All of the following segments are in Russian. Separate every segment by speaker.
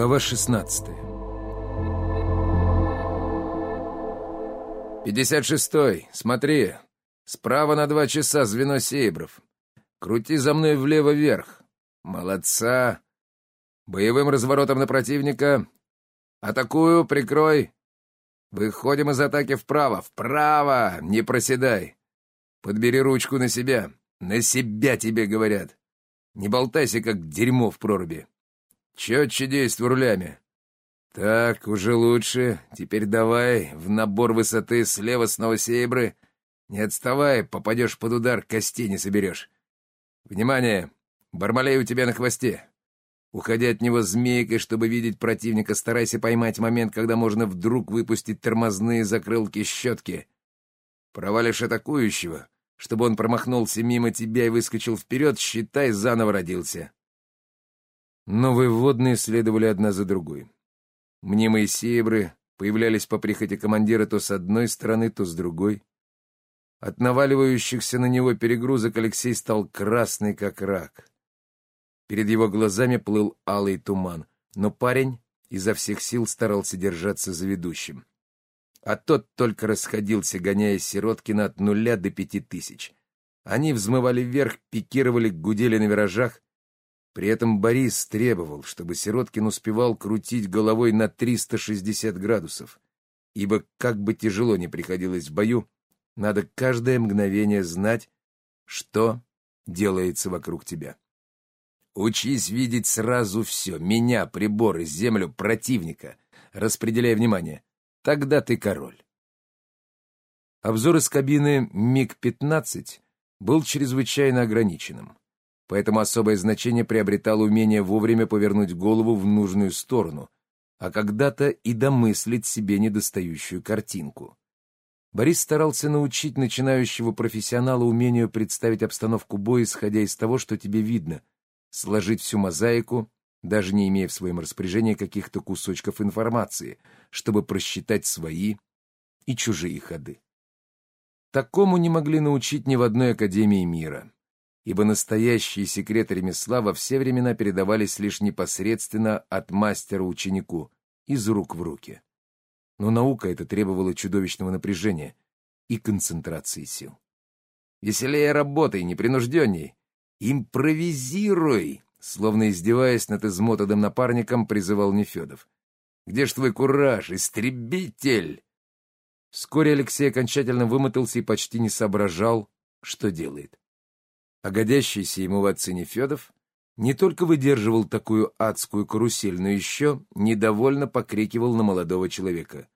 Speaker 1: Глава 16 «Пятьдесят шестой, смотри, справа на два часа звено сейбров. Крути за мной влево-вверх. Молодца! Боевым разворотом на противника. Атакую, прикрой. Выходим из атаки вправо, вправо, не проседай. Подбери ручку на себя. На себя тебе говорят. Не болтайся, как дерьмо в проруби. Четче действуй рулями. Так, уже лучше. Теперь давай в набор высоты слева снова сейбры. Не отставай, попадешь под удар, костей не соберешь. Внимание! Бармалей у тебя на хвосте. Уходи от него змейкой, чтобы видеть противника. Старайся поймать момент, когда можно вдруг выпустить тормозные закрылки щетки. Провалишь атакующего, чтобы он промахнулся мимо тебя и выскочил вперед, считай, заново родился. Новые вводные следовали одна за другой. Мнимые сейбры появлялись по прихоти командира то с одной стороны, то с другой. От наваливающихся на него перегрузок Алексей стал красный, как рак. Перед его глазами плыл алый туман, но парень изо всех сил старался держаться за ведущим. А тот только расходился, гоняя Сироткина от нуля до пяти тысяч. Они взмывали вверх, пикировали, гудели на виражах. При этом Борис требовал, чтобы Сироткин успевал крутить головой на 360 градусов, ибо как бы тяжело ни приходилось в бою, надо каждое мгновение знать, что делается вокруг тебя. Учись видеть сразу все — меня, приборы, землю, противника. Распределяй внимание. Тогда ты король. Обзор из кабины МиГ-15 был чрезвычайно ограниченным, поэтому особое значение приобретало умение вовремя повернуть голову в нужную сторону, а когда-то и домыслить себе недостающую картинку. Борис старался научить начинающего профессионала умению представить обстановку боя, исходя из того, что тебе видно, сложить всю мозаику, даже не имея в своем распоряжении каких-то кусочков информации, чтобы просчитать свои и чужие ходы. Такому не могли научить ни в одной академии мира, ибо настоящие секреты ремесла во все времена передавались лишь непосредственно от мастера ученику, из рук в руки. Но наука это требовала чудовищного напряжения и концентрации сил. Веселее работай, непринужденней. Импровизируй, Словно издеваясь над измотанным напарником, призывал Нефедов. «Где ж твой кураж, истребитель?» Вскоре Алексей окончательно вымотался и почти не соображал, что делает. А ему в отцы Нефедов не только выдерживал такую адскую карусель, но еще недовольно покрикивал на молодого человека.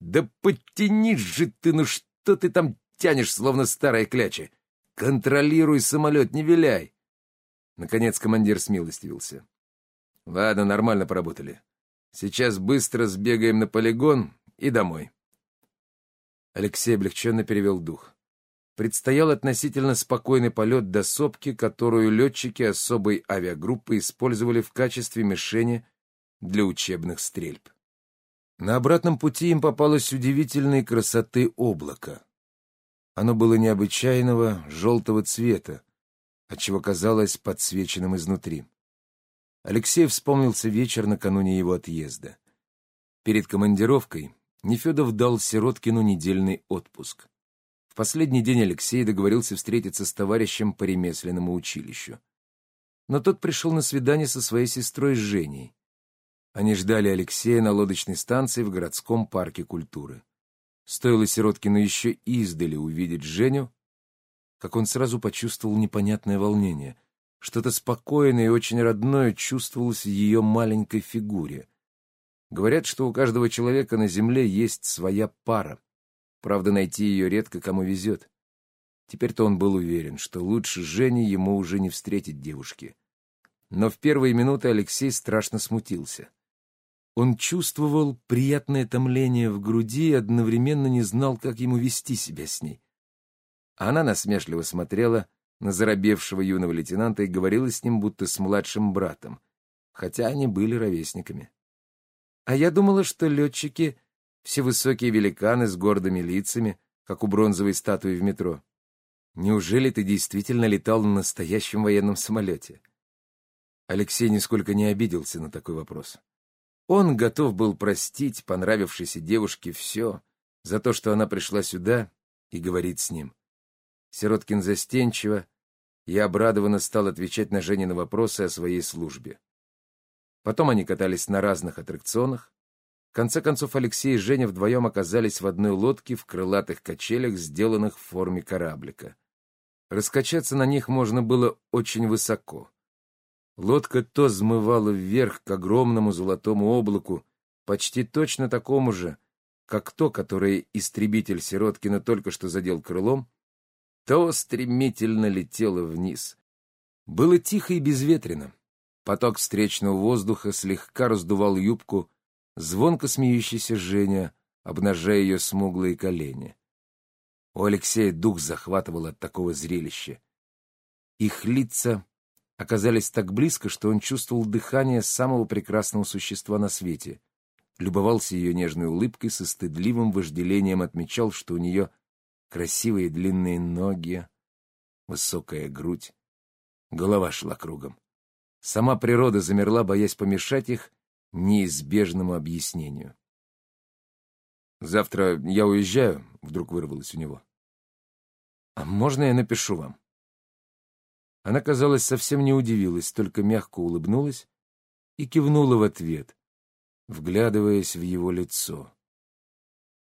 Speaker 1: «Да подтянись же ты, ну что ты там тянешь, словно старая кляча? Контролируй самолет, не виляй!» Наконец командир смилостивился. «Ладно, нормально поработали. Сейчас быстро сбегаем на полигон и домой». Алексей облегченно перевел дух. Предстоял относительно спокойный полет до сопки, которую летчики особой авиагруппы использовали в качестве мишени для учебных стрельб. На обратном пути им попалось удивительной красоты облако. Оно было необычайного желтого цвета, отчего казалось подсвеченным изнутри. Алексей вспомнился вечер накануне его отъезда. Перед командировкой Нефедов дал Сироткину недельный отпуск. В последний день Алексей договорился встретиться с товарищем по ремесленному училищу. Но тот пришел на свидание со своей сестрой Женей. Они ждали Алексея на лодочной станции в городском парке культуры. Стоило Сироткину еще издали увидеть Женю, как он сразу почувствовал непонятное волнение. Что-то спокойное и очень родное чувствовалось в ее маленькой фигуре. Говорят, что у каждого человека на земле есть своя пара. Правда, найти ее редко кому везет. Теперь-то он был уверен, что лучше Жени ему уже не встретить девушки. Но в первые минуты Алексей страшно смутился. Он чувствовал приятное томление в груди и одновременно не знал, как ему вести себя с ней. Она насмешливо смотрела на заробевшего юного лейтенанта и говорила с ним, будто с младшим братом, хотя они были ровесниками. А я думала, что летчики — все высокие великаны с гордыми лицами, как у бронзовой статуи в метро. Неужели ты действительно летал на настоящем военном самолете? Алексей нисколько не обиделся на такой вопрос. Он готов был простить понравившейся девушке все за то, что она пришла сюда и говорит с ним. Сироткин застенчиво и обрадованно стал отвечать на Женины вопросы о своей службе. Потом они катались на разных аттракционах. Конце концов Алексей и Женя вдвоем оказались в одной лодке в крылатых качелях, сделанных в форме кораблика. Раскачаться на них можно было очень высоко. Лодка то взмывала вверх к огромному золотому облаку, почти точно такому же, как то, которое истребитель Сироткина только что задел крылом, то стремительно летело вниз. Было тихо и безветренно. Поток встречного воздуха слегка раздувал юбку, звонко смеющийся Женя, обнажая ее смуглые колени. У Алексея дух захватывал от такого зрелища. Их лица оказались так близко, что он чувствовал дыхание самого прекрасного существа на свете. Любовался ее нежной улыбкой, со стыдливым вожделением отмечал, что у нее красивые длинные ноги, высокая грудь. Голова шла кругом. Сама природа замерла, боясь помешать их неизбежному объяснению. «Завтра я уезжаю», — вдруг вырвалось у него. «А можно я напишу вам?» Она, казалось, совсем не удивилась, только мягко улыбнулась и кивнула в ответ, вглядываясь в его лицо.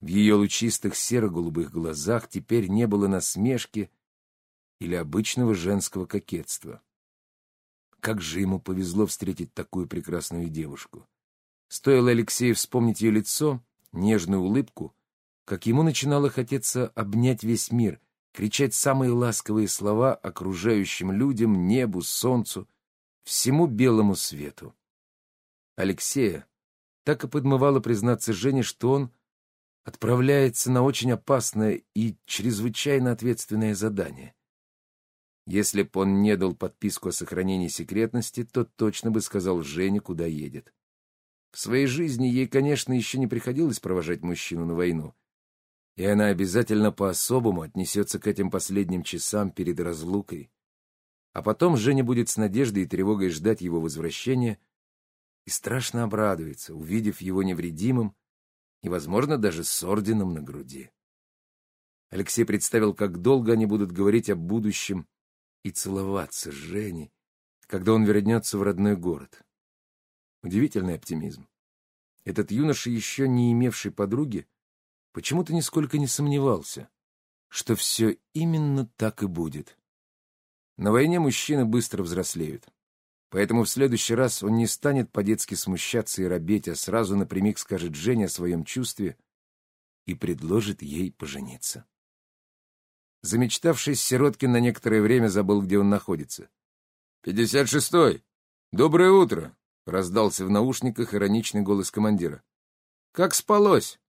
Speaker 1: В ее лучистых серо-голубых глазах теперь не было насмешки или обычного женского кокетства. Как же ему повезло встретить такую прекрасную девушку. Стоило Алексею вспомнить ее лицо, нежную улыбку, как ему начинало хотеться обнять весь мир, кричать самые ласковые слова окружающим людям, небу, солнцу, всему белому свету. Алексея так и подмывало признаться Жене, что он отправляется на очень опасное и чрезвычайно ответственное задание. Если б он не дал подписку о сохранении секретности, то точно бы сказал Жене, куда едет. В своей жизни ей, конечно, еще не приходилось провожать мужчину на войну, и она обязательно по-особому отнесется к этим последним часам перед разлукой. А потом Женя будет с надеждой и тревогой ждать его возвращения и страшно обрадуется, увидев его невредимым и, возможно, даже с орденом на груди. Алексей представил, как долго они будут говорить о будущем и целоваться с Женей, когда он вернется в родной город. Удивительный оптимизм. Этот юноша, еще не имевший подруги, почему-то нисколько не сомневался, что все именно так и будет. На войне мужчины быстро взрослеют. Поэтому в следующий раз он не станет по-детски смущаться и робеть, а сразу напрямик скажет Жене о своем чувстве и предложит ей пожениться. Замечтавшись, Сироткин на некоторое время забыл, где он находится. «Пятьдесят шестой! Доброе утро!» — раздался в наушниках ироничный голос командира. «Как спалось?»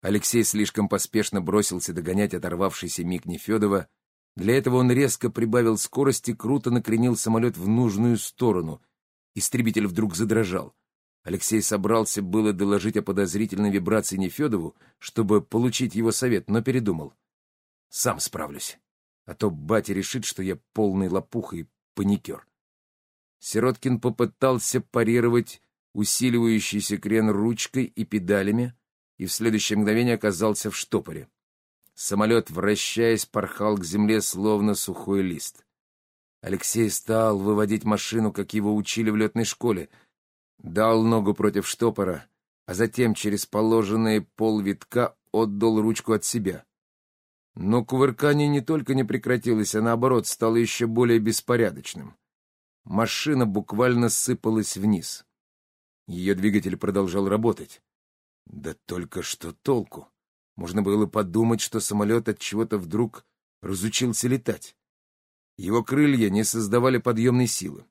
Speaker 1: Алексей слишком поспешно бросился догонять оторвавшийся миг Нефедова, для этого он резко прибавил скорости, круто накренил самолет в нужную сторону. Истребитель вдруг задрожал. Алексей собрался было доложить о подозрительной вибрации Нефедову, чтобы получить его совет, но передумал. «Сам справлюсь. А то батя решит, что я полный лопух и паникер». Сироткин попытался парировать усиливающийся крен ручкой и педалями, и в следующее мгновение оказался в штопоре. Самолет, вращаясь, порхал к земле, словно сухой лист. Алексей стал выводить машину, как его учили в летной школе. Дал ногу против штопора, а затем через положенные полвитка отдал ручку от себя. Но кувыркание не только не прекратилось, а наоборот стало еще более беспорядочным. Машина буквально сыпалась вниз. Ее двигатель продолжал работать. Да только что толку? Можно было подумать, что самолет от чего-то вдруг разучился летать. Его крылья не создавали подъемной силы.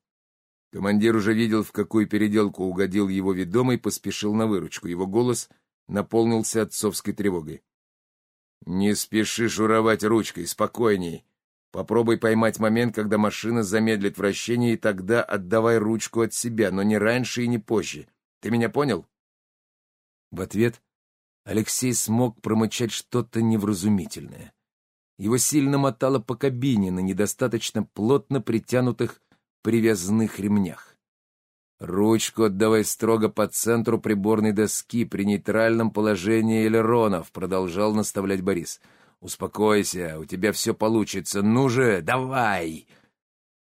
Speaker 1: Командир уже видел, в какую переделку угодил его ведомый, поспешил на выручку. Его голос наполнился отцовской тревогой. «Не спеши шуровать ручкой, спокойней. Попробуй поймать момент, когда машина замедлит вращение, и тогда отдавай ручку от себя, но не раньше и не позже. Ты меня понял?» В ответ Алексей смог промычать что-то невразумительное. Его сильно мотало по кабине на недостаточно плотно притянутых привязанных ремнях. «Ручку отдавай строго по центру приборной доски при нейтральном положении элеронов», — продолжал наставлять Борис. «Успокойся, у тебя все получится. Ну же, давай!»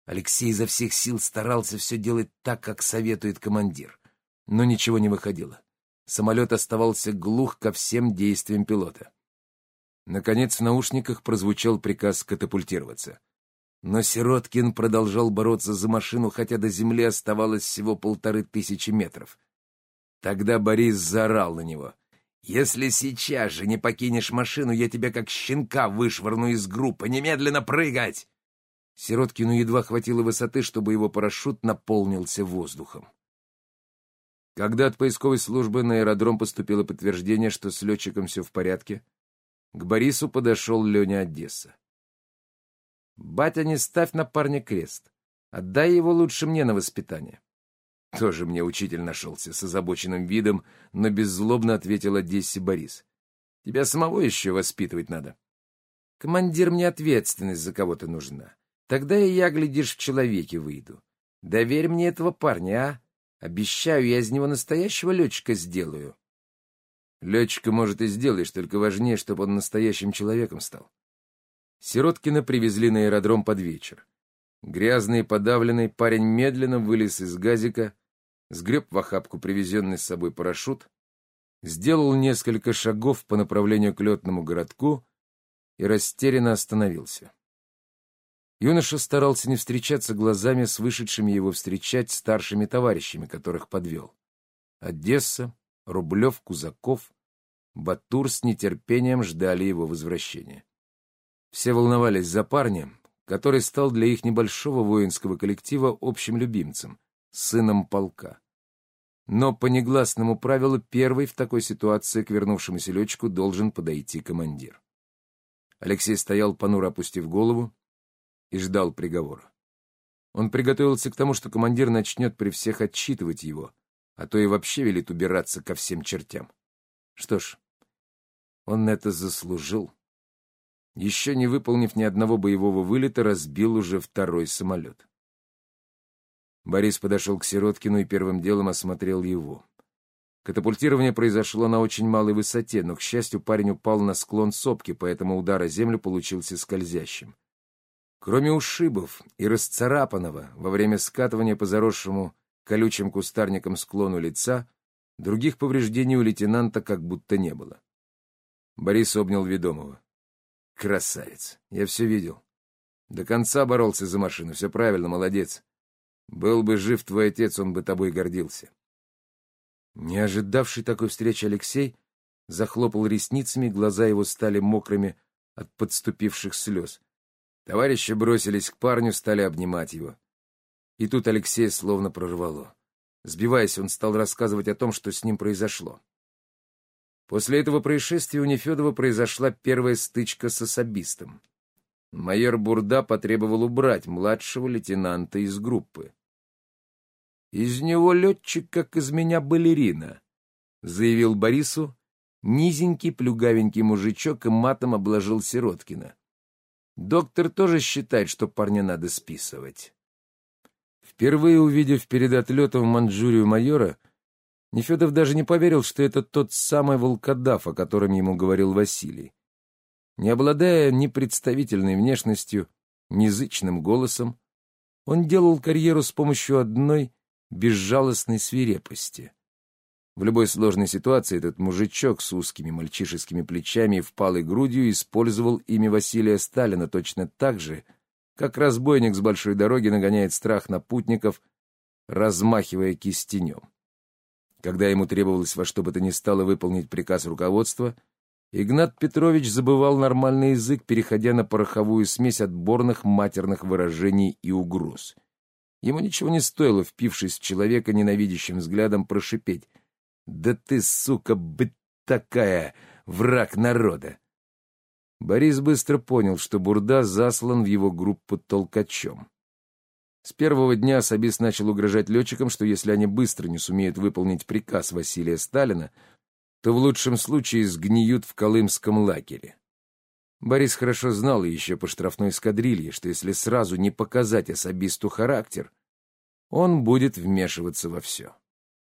Speaker 1: Алексей изо всех сил старался все делать так, как советует командир. Но ничего не выходило. Самолет оставался глух ко всем действиям пилота. Наконец в наушниках прозвучал приказ катапультироваться. Но Сироткин продолжал бороться за машину, хотя до земли оставалось всего полторы тысячи метров. Тогда Борис заорал на него. «Если сейчас же не покинешь машину, я тебя как щенка вышвырну из группы. Немедленно прыгать!» Сироткину едва хватило высоты, чтобы его парашют наполнился воздухом. Когда от поисковой службы на аэродром поступило подтверждение, что с летчиком все в порядке, к Борису подошел Леня Одесса. «Батя, не ставь на парня крест. Отдай его лучше мне на воспитание». «Тоже мне учитель нашелся», — с озабоченным видом, но беззлобно ответил Одессе Борис. «Тебя самого еще воспитывать надо». «Командир, мне ответственность за кого-то нужна. Тогда и я, глядишь, в человеке выйду. Доверь мне этого парня, а? Обещаю, я из него настоящего летчика сделаю». «Летчика, может, и сделаешь, только важнее, чтобы он настоящим человеком стал». Сироткина привезли на аэродром под вечер. Грязный и подавленный парень медленно вылез из газика, сгреб в охапку привезенный с собой парашют, сделал несколько шагов по направлению к летному городку и растерянно остановился. Юноша старался не встречаться глазами с вышедшими его встречать старшими товарищами, которых подвел. Одесса, Рублев, Кузаков, Батур с нетерпением ждали его возвращения. Все волновались за парня, который стал для их небольшого воинского коллектива общим любимцем, сыном полка. Но по негласному правилу первый в такой ситуации к вернувшемуся летчику должен подойти командир. Алексей стоял, понуро опустив голову, и ждал приговора. Он приготовился к тому, что командир начнет при всех отчитывать его, а то и вообще велит убираться ко всем чертям. Что ж, он это заслужил еще не выполнив ни одного боевого вылета, разбил уже второй самолет. Борис подошел к Сироткину и первым делом осмотрел его. Катапультирование произошло на очень малой высоте, но, к счастью, парень упал на склон сопки, поэтому удар о землю получился скользящим. Кроме ушибов и расцарапанного во время скатывания по заросшему колючим кустарником склону лица, других повреждений у лейтенанта как будто не было. Борис обнял ведомого. Красавец. Я все видел. До конца боролся за машину. Все правильно, молодец. Был бы жив твой отец, он бы тобой гордился. Не ожидавший такой встречи Алексей захлопал ресницами, глаза его стали мокрыми от подступивших слез. Товарищи бросились к парню, стали обнимать его. И тут Алексей словно прорвало. Сбиваясь, он стал рассказывать о том, что с ним произошло. После этого происшествия у Нефедова произошла первая стычка с особистом. Майор Бурда потребовал убрать младшего лейтенанта из группы. «Из него летчик, как из меня балерина», — заявил Борису низенький плюгавенький мужичок и матом обложил Сироткина. Доктор тоже считает, что парня надо списывать. Впервые увидев перед отлетом в Манчжурию майора, Нефедов даже не поверил, что это тот самый волкодав, о котором ему говорил Василий. Не обладая ни представительной внешностью, ни язычным голосом, он делал карьеру с помощью одной безжалостной свирепости. В любой сложной ситуации этот мужичок с узкими мальчишескими плечами и впалой грудью использовал имя Василия Сталина точно так же, как разбойник с большой дороги нагоняет страх на путников, размахивая кистенем. Когда ему требовалось во что бы то ни стало выполнить приказ руководства, Игнат Петрович забывал нормальный язык, переходя на пороховую смесь отборных матерных выражений и угроз. Ему ничего не стоило, впившись в человека ненавидящим взглядом, прошипеть. «Да ты, сука, быть такая, враг народа!» Борис быстро понял, что Бурда заслан в его группу толкачом. С первого дня особист начал угрожать летчикам, что если они быстро не сумеют выполнить приказ Василия Сталина, то в лучшем случае сгниют в Колымском лагере. Борис хорошо знал еще по штрафной эскадрилье, что если сразу не показать особисту характер, он будет вмешиваться во все.